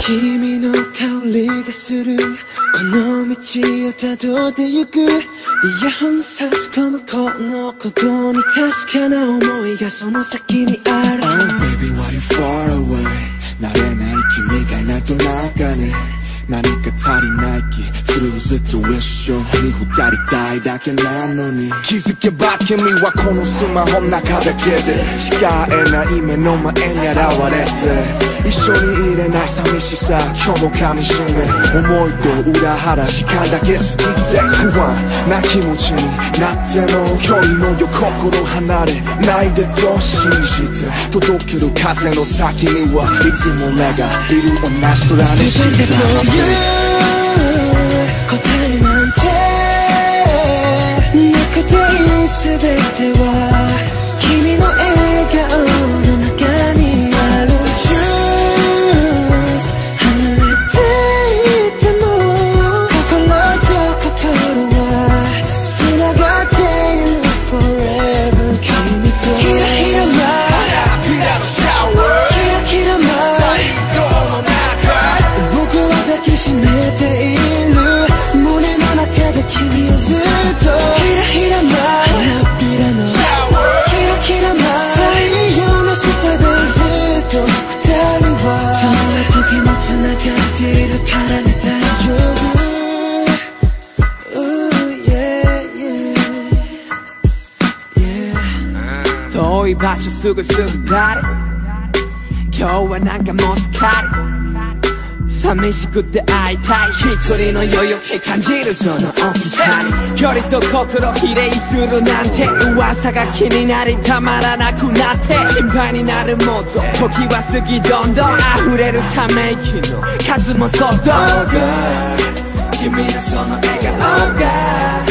君の香りがするこの道をたどってゆく。イヤホン差し込むこのことに確かな思いがその先にある Oh baby why you far away 慣れない君がいないとなんかね何か足りない気するずっと一緒に二人たいだけなのに。気づけば君はこのスマホの中だけでしか会えない目の前に現れて一緒にれない寂しさ今日も噛みしめ。思いと裏腹時間だけ過ぎて不安な気持ちになっても距離のよ心離れ。ないでと信じて。届ける風の先にはいつも目がいる同じ空にしてい場所すぐすぐ誰？今日はなんかもうすっかり寂しくて会いたい。一人の余裕気感じるその大きさに。距離と心比例するなんて噂が気になりたまらなくなって。心配になるもっと時は過ぎどんどん溢れるため息の数もそっと Oh God 君のその笑顔が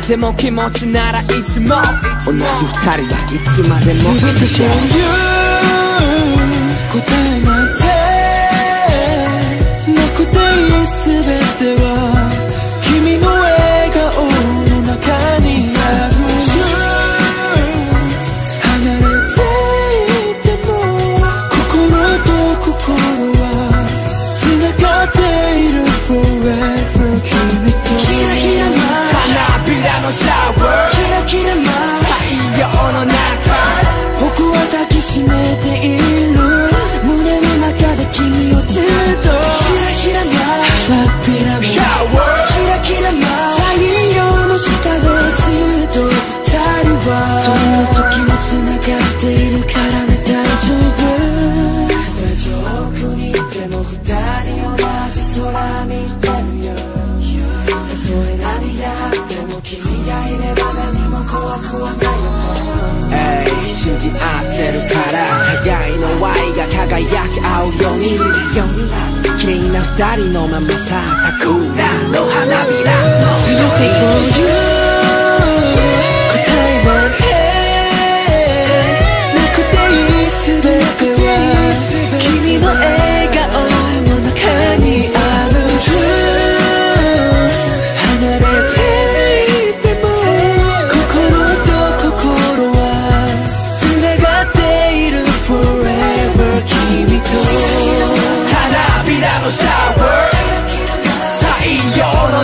れてても気持ちならいつも。同じ二人はいつまでも。全て for you え何があっても君がいれば何も怖くはないよ。信じ合ってるから互いの愛が輝き合うように。ように綺麗な二人のままさ桜の花びらの。全て for you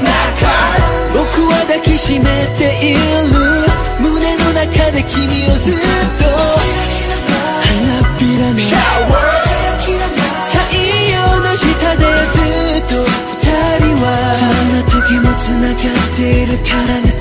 中僕は抱きしめている胸の中で君をずっと花びらのシャワー太陽の下でずっと二人はどんな時も繋がっているからね